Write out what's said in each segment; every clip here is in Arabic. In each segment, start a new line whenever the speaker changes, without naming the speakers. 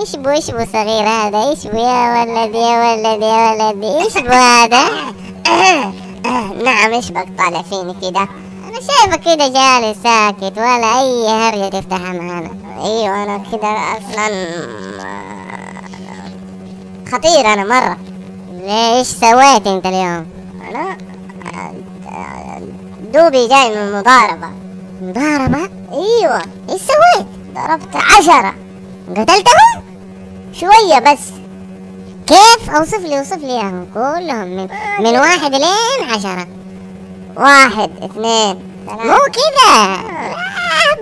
إيش بو إيش بو صغير هذا؟ إيش بو يا ولد يا ولد يا ولد؟ إيش بو هذا؟
نعم إيش بك طالع فيني كده؟
أنا شايفك كده جالس ساكت ولا أي هرجة تفتحها معانا
أيوه أنا كده أصلا خطير أنا مرة.
ليش سويت أنت اليوم؟
أنا دوبي جاي من مضاربة.
مضاربة؟
أيوه
إيش سويت؟
ضربت عشرة.
قتلتهم
شوية بس.
كيف؟ أوصف لي أوصف لي اياهم كلهم من, من واحد لين عشرة.
واحد اثنين
مو كذا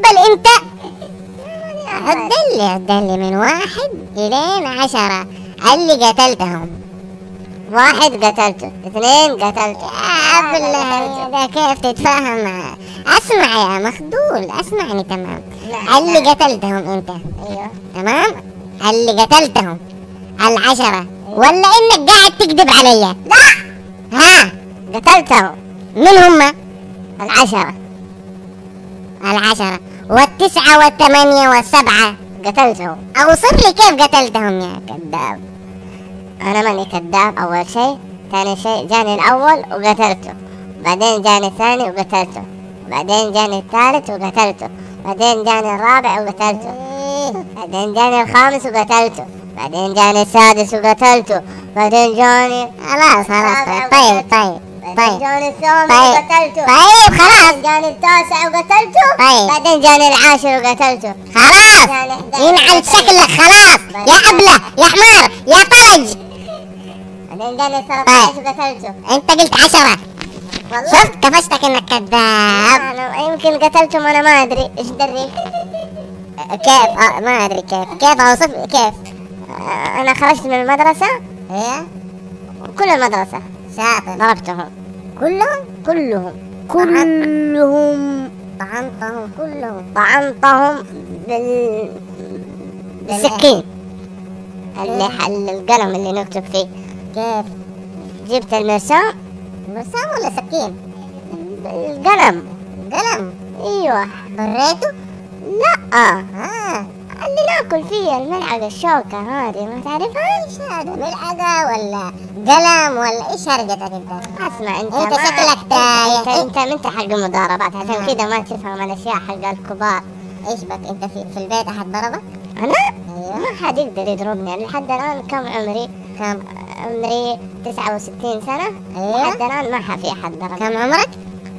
بل أنت. عدلي عدلي من واحد الين عشرة. اللي قتلتهم.
واحد قتلته اثنين قتلته.
يا بالله ده كيف تتفاهم أسمع يا مخدول أسمعني تمام. اللي. قتلتهم أنت.
أيوه.
تمام؟ اللي قتلتهم. العشرة. ولا إنك قاعد تكذب علي.
لا.
ها.
قتلته
من هم؟
العشرة.
العشرة. والتسعة والثمانية والسبعة
قتلته
أوصف لي كيف قتلتهم يا كذاب.
أنا ماني كذاب أول شيء. ثاني شيء جاني الأول وقتلته. بعدين جاني الثاني وقتلته. بعدين جاني الثالث وقتلته. بعدين جاني الرابع وقتلته. بعدين جاني الخامس وقتلته. بعدين جاني السادس وقتلته. بعدين جاني
خلاص خلاص طيب طيب
بعدين
طيب.
جاني الثامن
طيب
وقتلته.
طيب خلاص.
جاني التاسع وقتلته.
طيب.
بعدين جاني العاشر وقتلته.
خلاص. ينعل شكلك؟ خلاص. يا أبلة يا حمار يا طرج.
بعدين جاني الثلاثة
طيب.
وقتلته.
أنت قلت عشرة.
والله؟
شفت؟ كفشتك إنك كذاب.
يمكن قتلتهم أنا ما أدري. إيش دري؟
كيف؟ آه ما أدري كيف. كيف اوصف كيف؟
آه، أنا خرجت من المدرسة.
هي
كل المدرسة.
شاطر.
ضربتهم.
كلهم؟
كلهم.
كلهم. طعنتهم. كلهم.
طعنتهم بال بالسكين. اللي حل القلم اللي نكتب فيه.
كيف؟
جبت المرسام
مرسام ولا سكين؟
بالقلم
قلم
إيوه
بريته.
لا.
آه.
اللي ناكل فيه الملعقة الشوكة هذه ما تعرفها؟
إيش هذا ملعقة ولا قلم ولا إيش هرجتك
أنت؟ أسمع
أنت
أنت
شكلك تايه.
أنت أنت ما انت حق المضاربات عشان
آه.
كذا ما تفهم الأشياء حق الكبار.
إيش بك؟ أنت في, في البيت أحد ضربك؟
أنا؟
أيوه.
ما حد يقدر يضربني أنا لحد الآن كم عمري؟
كم؟
عمري 69 سنة.
أيوه.
لحد الآن ما في أحد ضربني.
كم عمرك؟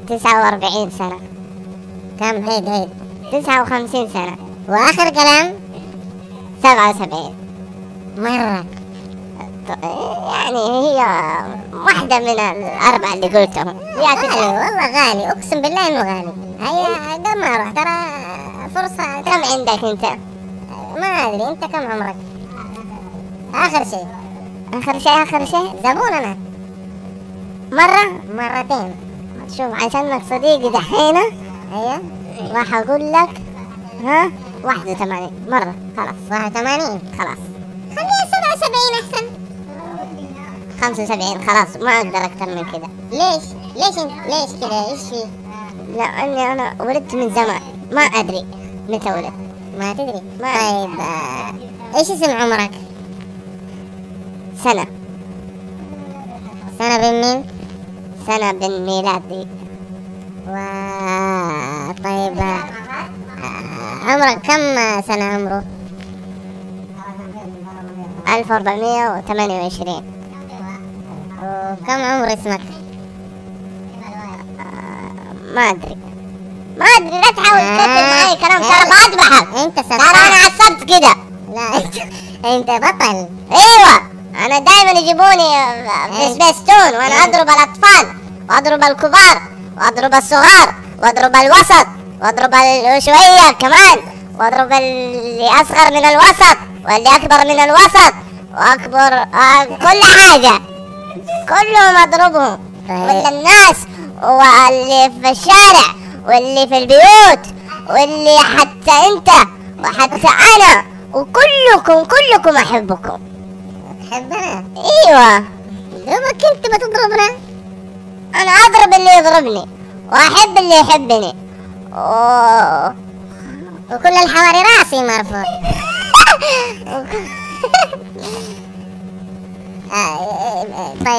49 سنة.
كم؟ هيد هيد.
59 سنة.
وآخر كلام؟
77
مرة.
يعني هي واحدة من الأربعة اللي قلتهم. يا
غالي والله غالي. أقسم بالله إنه غالي. هيا قبل ما أروح ترى فرصة
كم عندك أنت؟
ما أدري أنت كم عمرك؟ آخر شيء.
آخر شيء آخر شيء.
زبون أنا.
مرة؟
مرتين.
شوف عشانك صديقي دحين
أيوه.
راح أقول لك ها؟ 81 مرة. خلاص.
81
خلاص.
خليها 77 أحسن.
75 خلاص. ما أقدر أكثر من كذا.
ليش؟ ليش انت ليش كذا؟ إيش فيه؟
لأني أنا ولدت من زمان. ما أدري متى ولدت.
ما تدري.
ما-
طيب آه، إيش اسم عمرك؟
سنة.
سنة بن مين؟
سنة بالميلادي
و طيب آه، عمرك كم سنة عمره؟
1428
وكم عمر اسمك؟
ما أدري ما أدري لا تحاول
آه.
تكتب معي كلام
آه.
ترى بذبحك
أنت
ترى
أنا
عصبت كده
لا أنت أنت بطل
أيوه أنا دائما يجيبوني في
إيه.
سبيستون وأنا
إيه.
أضرب الأطفال وأضرب الكبار وأضرب الصغار واضرب الوسط. واضرب شوية كمان. واضرب اللي أصغر من الوسط واللي أكبر من الوسط. وأكبر آه كل حاجة. كلهم اضربهم
طيب.
ولا الناس. واللي في الشارع. واللي في البيوت. واللي حتى أنت. وحتى أنا. وكلكم كلكم أحبكم.
تحبنا
أيوه.
يضربك انت بتضربنا.
أنا أضرب اللي يضربني. واحب اللي يحبني. أوه.
وكل الحواري راسي مرفوع. طيب.